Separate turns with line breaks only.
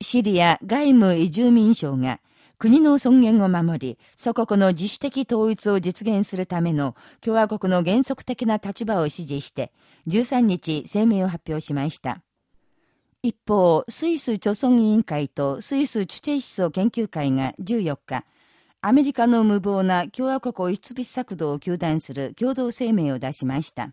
シリア外務移住民省が国の尊厳を守り、祖国の自主的統一を実現するための共和国の原則的な立場を支持して、13日声明を発表しました。一方、スイス貯村委員会とスイスチュチェ思想研究会が14日、アメリカの無謀な共和国を出筆策動を求断する共同声明を出しました。